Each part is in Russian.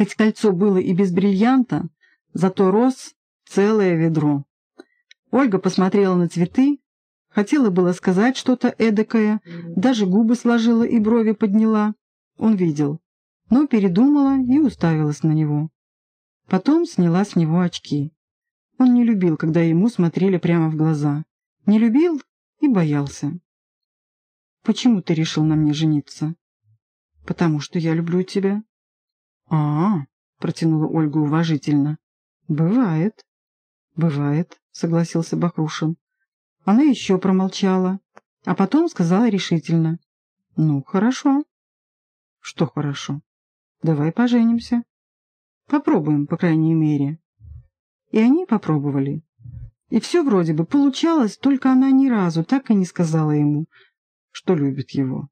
Хоть кольцо было и без бриллианта, зато рос целое ведро. Ольга посмотрела на цветы, хотела было сказать что-то эдакое, даже губы сложила и брови подняла. Он видел, но передумала и уставилась на него. Потом сняла с него очки. Он не любил, когда ему смотрели прямо в глаза. Не любил и боялся. «Почему ты решил на мне жениться?» «Потому что я люблю тебя». «А-а», — протянула Ольга уважительно. «Бывает». «Бывает», — согласился Бахрушин. Она еще промолчала, а потом сказала решительно. «Ну, хорошо». «Что хорошо? Давай поженимся. Попробуем, по крайней мере». И они попробовали. И все вроде бы получалось, только она ни разу так и не сказала ему, что любит его.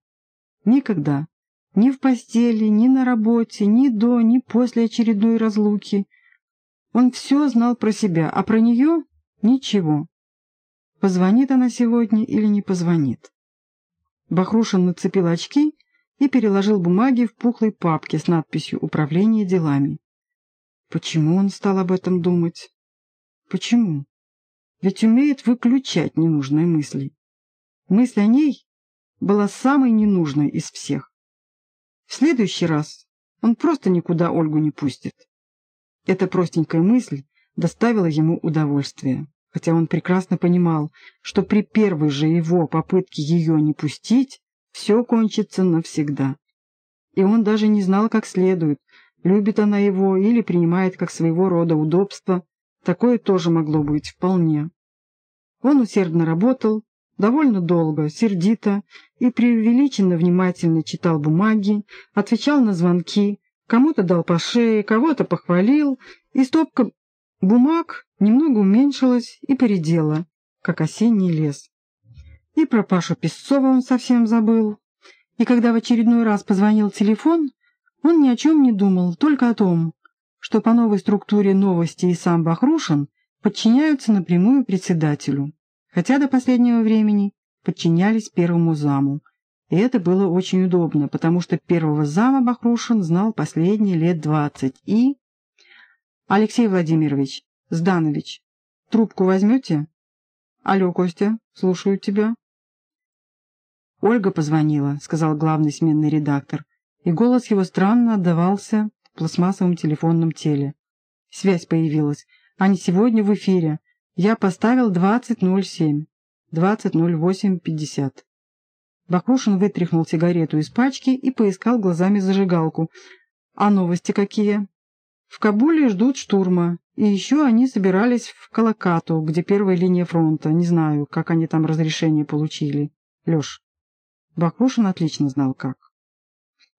Никогда. Ни в постели, ни на работе, ни до, ни после очередной разлуки. Он все знал про себя, а про нее — ничего. Позвонит она сегодня или не позвонит. Бахрушин нацепил очки и переложил бумаги в пухлой папке с надписью «Управление делами». Почему он стал об этом думать? Почему? Ведь умеет выключать ненужные мысли. Мысль о ней была самой ненужной из всех. В следующий раз он просто никуда Ольгу не пустит. Эта простенькая мысль доставила ему удовольствие, хотя он прекрасно понимал, что при первой же его попытке ее не пустить, все кончится навсегда. И он даже не знал как следует, любит она его или принимает как своего рода удобство, такое тоже могло быть вполне. Он усердно работал, довольно долго, сердито и преувеличенно внимательно читал бумаги, отвечал на звонки, кому-то дал по шее, кого-то похвалил, и стопка бумаг немного уменьшилась и поредела, как осенний лес. И про Пашу Песцова он совсем забыл. И когда в очередной раз позвонил телефон, он ни о чем не думал, только о том, что по новой структуре новости и сам Бахрушин подчиняются напрямую председателю хотя до последнего времени подчинялись первому заму. И это было очень удобно, потому что первого зама Бахрушин знал последние лет двадцать. И... «Алексей Владимирович, Зданович, трубку возьмете?» «Алло, Костя, слушаю тебя». «Ольга позвонила», — сказал главный сменный редактор, и голос его странно отдавался в пластмассовом телефонном теле. Связь появилась. Они сегодня в эфире. Я поставил 20.07. 20.08.50. Бахрушин вытряхнул сигарету из пачки и поискал глазами зажигалку. А новости какие? В Кабуле ждут штурма. И еще они собирались в Калакату, где первая линия фронта. Не знаю, как они там разрешение получили. Леш. Бахрушин отлично знал, как.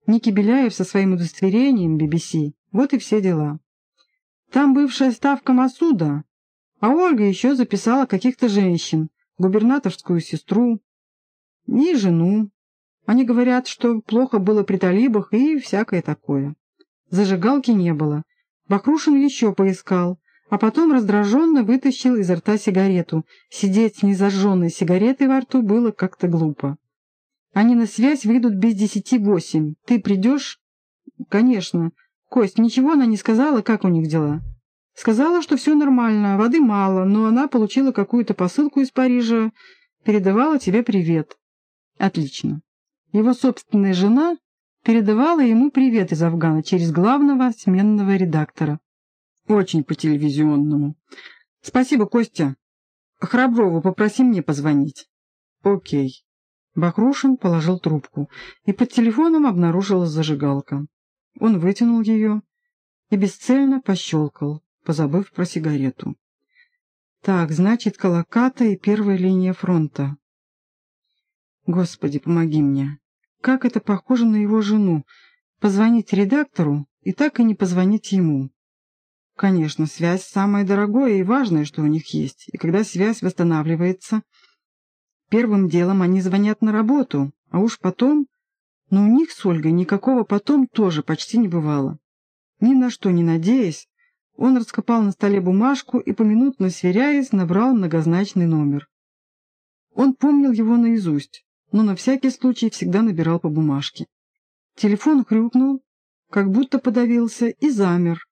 Ники Беляев со своим удостоверением BBC. Вот и все дела. Там бывшая ставка Масуда, а Ольга еще записала каких-то женщин, губернаторскую сестру и жену. Они говорят, что плохо было при талибах и всякое такое. Зажигалки не было. Бахрушин еще поискал, а потом раздраженно вытащил изо рта сигарету. Сидеть с незажженной сигаретой во рту было как-то глупо. «Они на связь выйдут без десяти восемь. Ты придешь?» «Конечно. Кость, ничего она не сказала, как у них дела?» Сказала, что все нормально, воды мало, но она получила какую-то посылку из Парижа, передавала тебе привет. Отлично. Его собственная жена передавала ему привет из Афгана через главного сменного редактора. Очень по-телевизионному. Спасибо, Костя. Храброву попроси мне позвонить. Окей. Бахрушин положил трубку, и под телефоном обнаружилась зажигалка. Он вытянул ее и бесцельно пощелкал позабыв про сигарету. Так, значит, Колоката и первая линия фронта. Господи, помоги мне. Как это похоже на его жену. Позвонить редактору и так и не позвонить ему. Конечно, связь самое дорогое и важное, что у них есть. И когда связь восстанавливается, первым делом они звонят на работу, а уж потом... Но у них с Ольгой никакого потом тоже почти не бывало. Ни на что не надеясь, он раскопал на столе бумажку и, поминутно сверяясь, набрал многозначный номер. Он помнил его наизусть, но на всякий случай всегда набирал по бумажке. Телефон хрюкнул, как будто подавился и замер.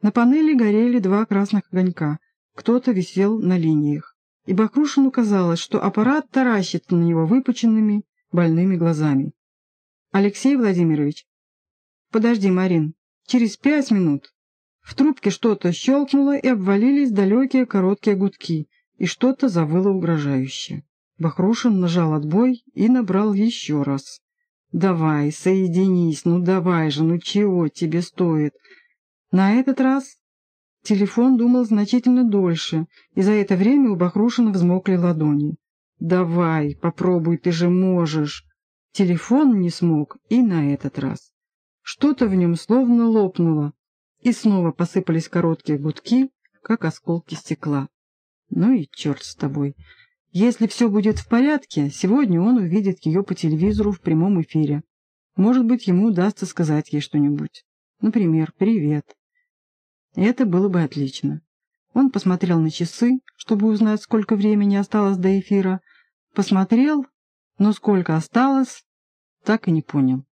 На панели горели два красных огонька, кто-то висел на линиях, и Бахрушину казалось, что аппарат таращится на него выпученными, больными глазами. «Алексей Владимирович?» «Подожди, Марин, через пять минут». В трубке что-то щелкнуло, и обвалились далекие короткие гудки, и что-то завыло угрожающе. Бахрушин нажал отбой и набрал еще раз. «Давай, соединись, ну давай же, ну чего тебе стоит?» На этот раз телефон думал значительно дольше, и за это время у Бахрушина взмокли ладони. «Давай, попробуй, ты же можешь!» Телефон не смог и на этот раз. Что-то в нем словно лопнуло, и снова посыпались короткие гудки, как осколки стекла. Ну и черт с тобой. Если все будет в порядке, сегодня он увидит ее по телевизору в прямом эфире. Может быть, ему удастся сказать ей что-нибудь. Например, «Привет». Это было бы отлично. Он посмотрел на часы, чтобы узнать, сколько времени осталось до эфира. Посмотрел, но сколько осталось, так и не понял.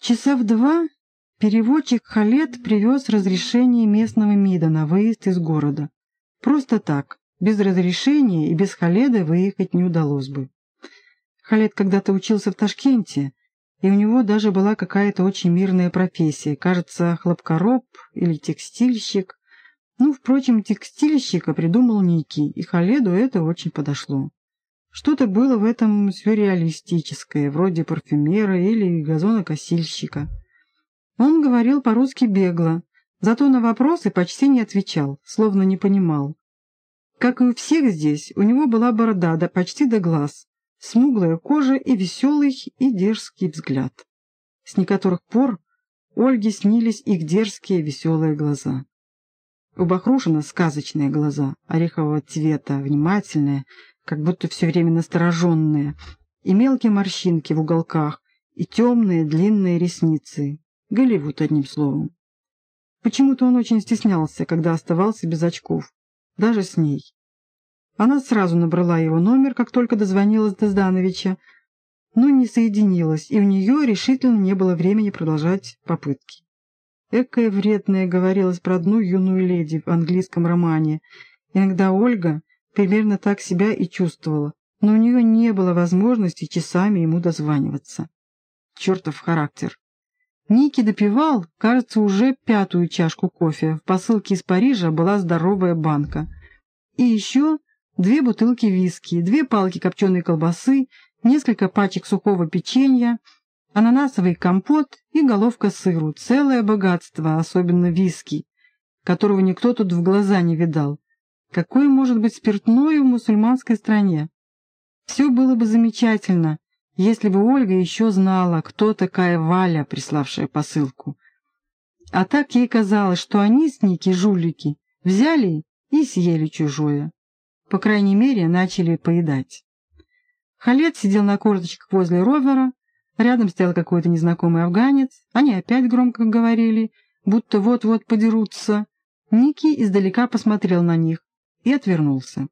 Часа в два Переводчик Халет привез разрешение местного МИДа на выезд из города. Просто так, без разрешения и без Халеда выехать не удалось бы. Халед когда-то учился в Ташкенте, и у него даже была какая-то очень мирная профессия, кажется, хлопкороб или текстильщик. Ну, впрочем, текстильщика придумал Ники, и Халеду это очень подошло. Что-то было в этом сюрреалистическое, вроде парфюмера или газонокосильщика. Он говорил по-русски бегло, зато на вопросы почти не отвечал, словно не понимал. Как и у всех здесь, у него была борода да почти до глаз, смуглая кожа и веселый и дерзкий взгляд. С некоторых пор Ольге снились их дерзкие веселые глаза. У Бахрушина сказочные глаза, орехового цвета, внимательные, как будто все время настороженные, и мелкие морщинки в уголках, и темные длинные ресницы, Голливуд, одним словом. Почему-то он очень стеснялся, когда оставался без очков. Даже с ней. Она сразу набрала его номер, как только дозвонилась до Здановича, но не соединилась, и у нее решительно не было времени продолжать попытки. Экая вредная говорилась про одну юную леди в английском романе. Иногда Ольга примерно так себя и чувствовала, но у нее не было возможности часами ему дозваниваться. Чертов характер. Ники допивал, кажется, уже пятую чашку кофе. В посылке из Парижа была здоровая банка. И еще две бутылки виски, две палки копченой колбасы, несколько пачек сухого печенья, ананасовый компот и головка сыру. Целое богатство, особенно виски, которого никто тут в глаза не видал. Какое может быть спиртное в мусульманской стране? Все было бы замечательно, если бы Ольга еще знала, кто такая Валя, приславшая посылку. А так ей казалось, что они с Ники жулики взяли и съели чужое. По крайней мере, начали поедать. Халет сидел на корточках возле ровера, рядом стоял какой-то незнакомый афганец, они опять громко говорили, будто вот-вот подерутся. Ники издалека посмотрел на них и отвернулся.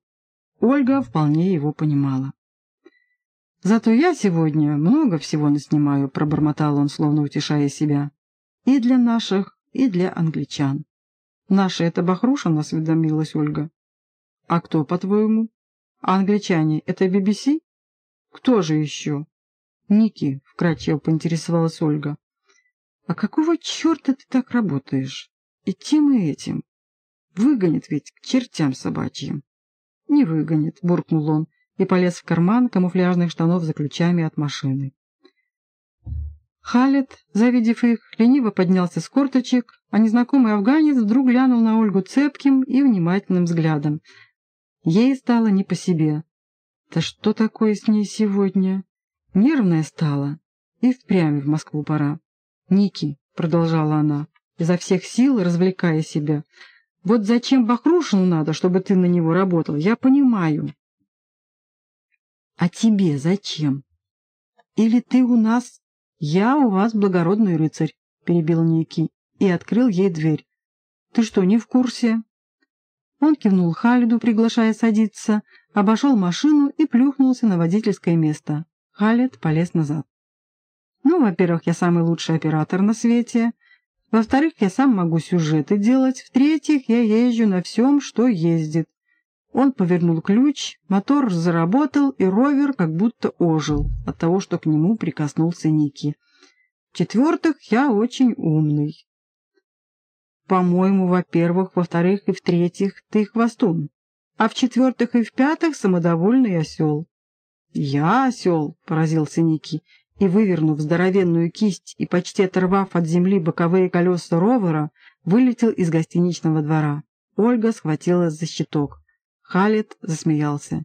Ольга вполне его понимала. «Зато я сегодня много всего наснимаю», — пробормотал он, словно утешая себя. «И для наших, и для англичан». «Наши — это Бахрушин», — осведомилась Ольга. «А кто, по-твоему?» «А англичане — это BBC?» «Кто же еще?» «Ники», — вкратчиво поинтересовалась Ольга. «А какого черта ты так работаешь? И тем и этим. Выгонит ведь к чертям собачьим». «Не выгонит», — буркнул он и полез в карман камуфляжных штанов за ключами от машины. Халет, завидев их, лениво поднялся с корточек, а незнакомый афганец вдруг глянул на Ольгу цепким и внимательным взглядом. Ей стало не по себе. Да что такое с ней сегодня? Нервная стала. И впрямь в Москву пора. «Ники», — продолжала она, изо всех сил развлекая себя, — «вот зачем Бахрушину надо, чтобы ты на него работал, я понимаю. А тебе зачем? Или ты у нас... Я у вас благородный рыцарь, перебил Ники и открыл ей дверь. Ты что, не в курсе? Он кивнул Халиду, приглашая садиться, обошел машину и плюхнулся на водительское место. Халид полез назад. Ну, во-первых, я самый лучший оператор на свете. Во-вторых, я сам могу сюжеты делать. В-третьих, я езжу на всем, что ездит. Он повернул ключ, мотор заработал, и ровер как будто ожил от того, что к нему прикоснулся Ники. В-четвертых, я очень умный. По-моему, во-первых, во-вторых и в-третьих, ты хвостун. А в-четвертых и в-пятых, самодовольный осел. «Я осел?» — поразился Ники и, вывернув здоровенную кисть и почти оторвав от земли боковые колеса ровера, вылетел из гостиничного двора. Ольга схватилась за щиток. Халет засмеялся.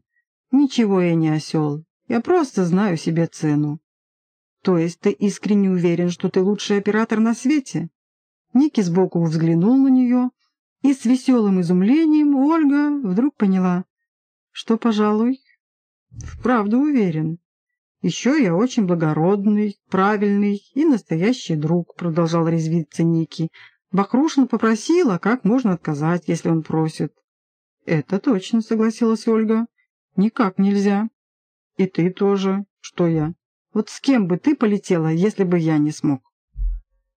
«Ничего я не осел. Я просто знаю себе цену». «То есть ты искренне уверен, что ты лучший оператор на свете?» Ники сбоку взглянул на нее, и с веселым изумлением Ольга вдруг поняла, что, пожалуй, вправду уверен. «Еще я очень благородный, правильный и настоящий друг», — продолжал резвиться Ники. Бахрушина попросила, как можно отказать, если он просит. «Это точно», — согласилась Ольга. «Никак нельзя». «И ты тоже. Что я? Вот с кем бы ты полетела, если бы я не смог?»